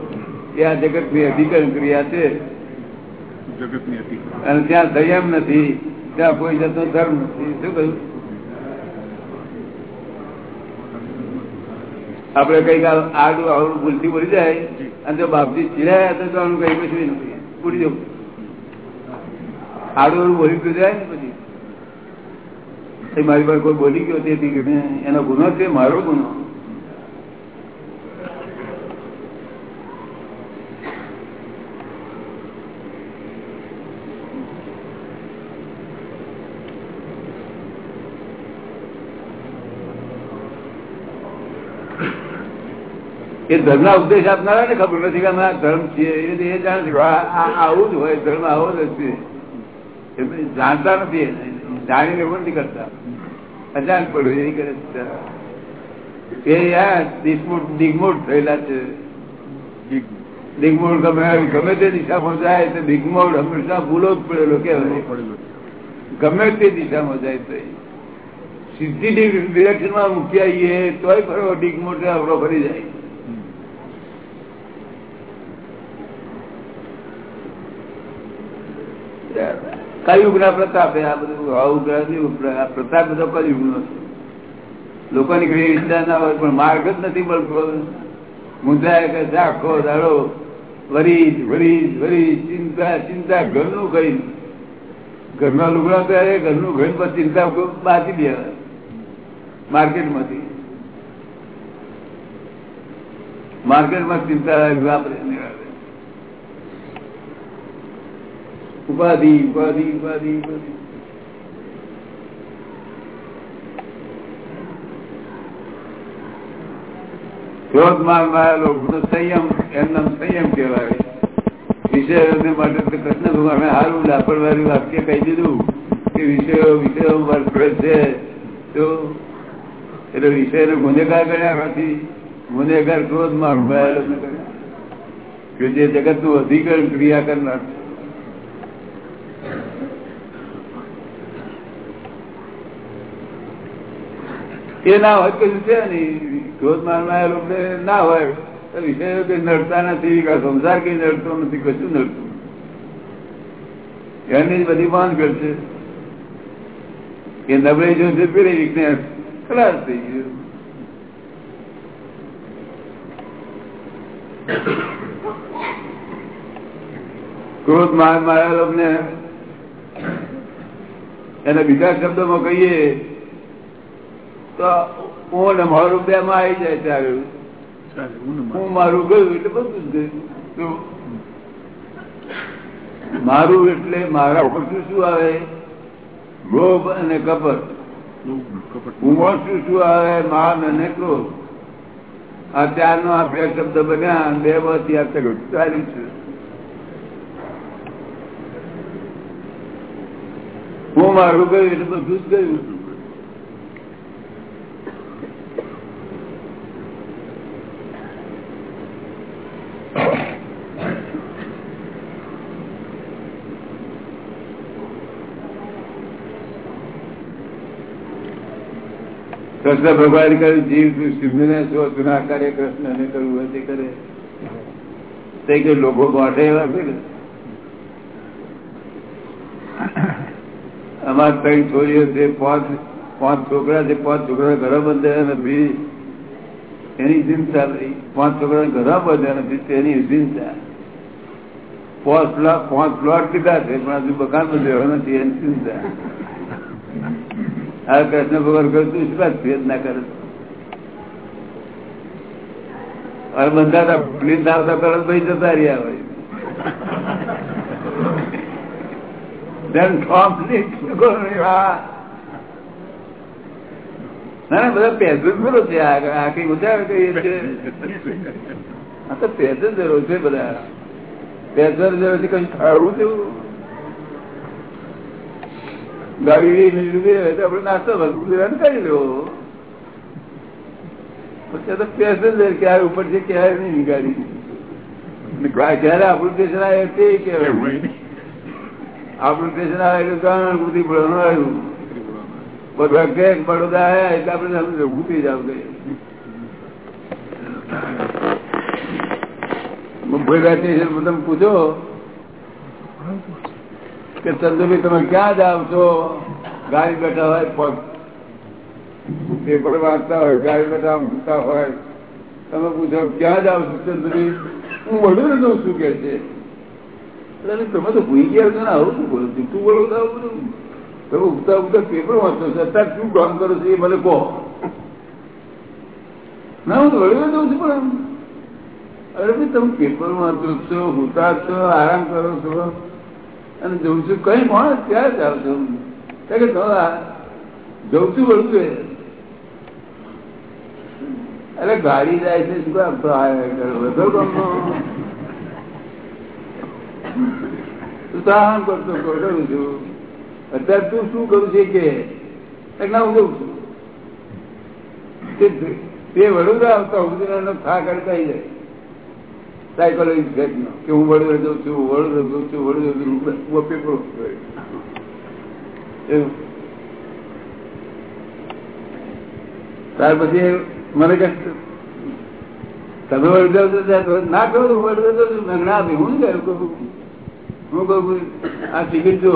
એ આ જગતની અધિકરણ ક્રિયા છે. જગતની હતી અને ત્યાં સંયમ નથી. ત્યાં કોઈ જતો ધર્મ નથી. શું કહ્યું? આપડે કંઈક આડું આવડું ભૂલથી બોલી જાય અને જો બાપજી ચીડાયા તો આનું કઈ પછી પૂરી જવું. આડું આવડું બોલી ગયું જાય ને પછી. મારી પાસે કોઈ બોલી ગયો તેથી એનો ગુનો છે, મારો ગુનો? એ ધર્મ ના ઉપદેશ આપનારા ને ખબર નથી કે અમે ધર્મ છીએ એ જાણે આવું જ હોય, ધર્મ આવો જ છે. જાણતા નથી જાણીને એવું નથી કરતા. અજાણ પડ્યું એ કરે છે એ દિગ્મૂઢ થયેલા છે. દિગ્મૂઢ ગમે ગમે તે દિશામાં જાય તો ડિગમોડ હંમેશા ભૂલો જ પડેલો કેવાય ગમે તે દિશામાં જાય તો સીધી ડિરેક્શનમાં મૂકી આવીએ, તોય ફરો ડિગમોટ આપણો ફરી જાય. કયુગ ના પ્રતાપે આ બધું અવગ્રહ પ્રતાપ બધો કયુગ નો છે લોકોની ઘણી ઈચ્છા ના હોય, પણ માર્ગ જ નથી મળતો. મુંજાય કે ઝાખો દાડો વરી વરી વરી ચિંતા ચિંતા, ઘરનું કઈ ઘરના લુગડા પહેરે ઘરનું ઘર પર ચિંતા બાજી દે. માર્કેટમાંથી. માર્કેટમાં ચિંતા વાપરે ઉપાધિ ઉપાધિ ઉપાધિ ઉપાધિ. વાક્ય કહી દીધું કે વિષયો વિષયો પર છે. તો એટલે વિષયને ગુનેગાર કર્યા નથી ગુનેગાર ક્રોધ માર માયા લોકો કે જે જગતનું અધિકરણ ક્રિયા કરનાર એ ના હોય કશું છે નહીં. ક્રોધ મારનાર લોકો ના હોય. તો વિષયો કઈ નડતા નથી સંસાર કઈ નડતો નથી, કશું નડતું એની બધી માંગ કરશે. એ નબળી જોશે પેલી વિજ્ઞાન ખલાસ થઈ ગયું. ક્રોધ માર મારા લોકોને એને બીજા શબ્દોમાં કહીએ તો હું ને મારું બે માં આવી જાય ત્યારે. હું મારું ગયું એટલે બધું જ ગયું. મારું એટલે મારા ઉપર શું આવે? લોભ અને કપટ. હું શું શું આવે? માન અને ક્રોધ. આ ચાર આ બે શબ્દ બન્યા બે માંથી આ ચાલ્યું છે. હું મારું ગયું એટલે બધું જ ગયું. કૃષ્ણ ભગવાન કહ્યું જીવ સિંધુને છો, તું કરે કૃષ્ણ ને કરવું હોય કરે. તે કે લોકો ગોઠે એવા છે અમાર ત્રણ છોરીઓ છે, પાંચ પાંચ છોકરા છે, પાંચ છોકરા ઘર બંધાયા નથી એની ચિંતા પાંચ છોકરા ઘર બંધાયા નથી તેની ચિંતા. પાંચ પ્લોટ પાંચ પ્લોટ લીધા છે, પણ હજુ મકાન બંધ નથી, એની ચિંતા. આ કૃષ્ણ ભગવાન કરતું શું ભેદ ના કરે? હવે બંધાતા પ્લીઝ આવતા તરત ભાઈ જતા રહ્યા હોય. ના ના, બધા પેસેન્જરો છે, આ કઈ બધા છે. આ તો પેસેન્જરો છે બધા. પેસેન્જરો છે, કઈ ખાવું તેવું ગાડી આપડે નાસ્તો કરી પછી તો પેસેન્જર ક્યારે ઉપર છે ક્યારે નહીં ગાડી. ક્યારે આપણું સ્ટેશન આવે તે કહેવાય? આપણું સ્ટેશન આવે એટલે ગાણ ભણવાનું આવ્યું. બધા કે બડોદા આવ્યા એટલે આપણે ઘૂટી જાવ ગઈ મુંબઈ સ્ટેશન તમે પૂછો. કે ચંદુભાઈ, તમે ક્યાં જાવ છો? ગાડી બેઠા હોય પગ. પેપર વાંચતા હોય, ગાડી બેઠા ઊંઘતા હોય. તમે પૂછો, ક્યાં જાવ છો ચંદુભાઈ? હું વડું ને જઉં છું. કે છે તમે તો ભૂઈ ગયા છો ને, આવું શું બોલો તું બોલો તો આવું તમે ઉગતા ઉગતા પેપર વાંચો છો. અત્યારે શું કામ કરો છો એ મને કહો. ના, હું તો વડું જઉં છું પણ અરે ભાઈ, તમે પેપર વાંચો છો હુતા છો, આરામ કરો છો. અને જઉં છું કઈ માણસ ક્યાં ચાલુ છો? કે જઉં છું વળું છે અરે ગાડી જાય છે, શું તો કરતો કરું છું. અત્યારે તું શું કરું છે કે? ના હું જોઉં છું. તે વડોદરા આવતા ઉદરાનો થા કરતા જાય. સાયકોલોજી કે હું વડોદરા જઉં છું વડોદરા જઉં છું વડોદરા પેપર ત્યાર પછી મને કે તમે વડોદરા ના કહું વડોદરા જઉં છું. ના હું કહું હું કહું, આ ટિકિટ જો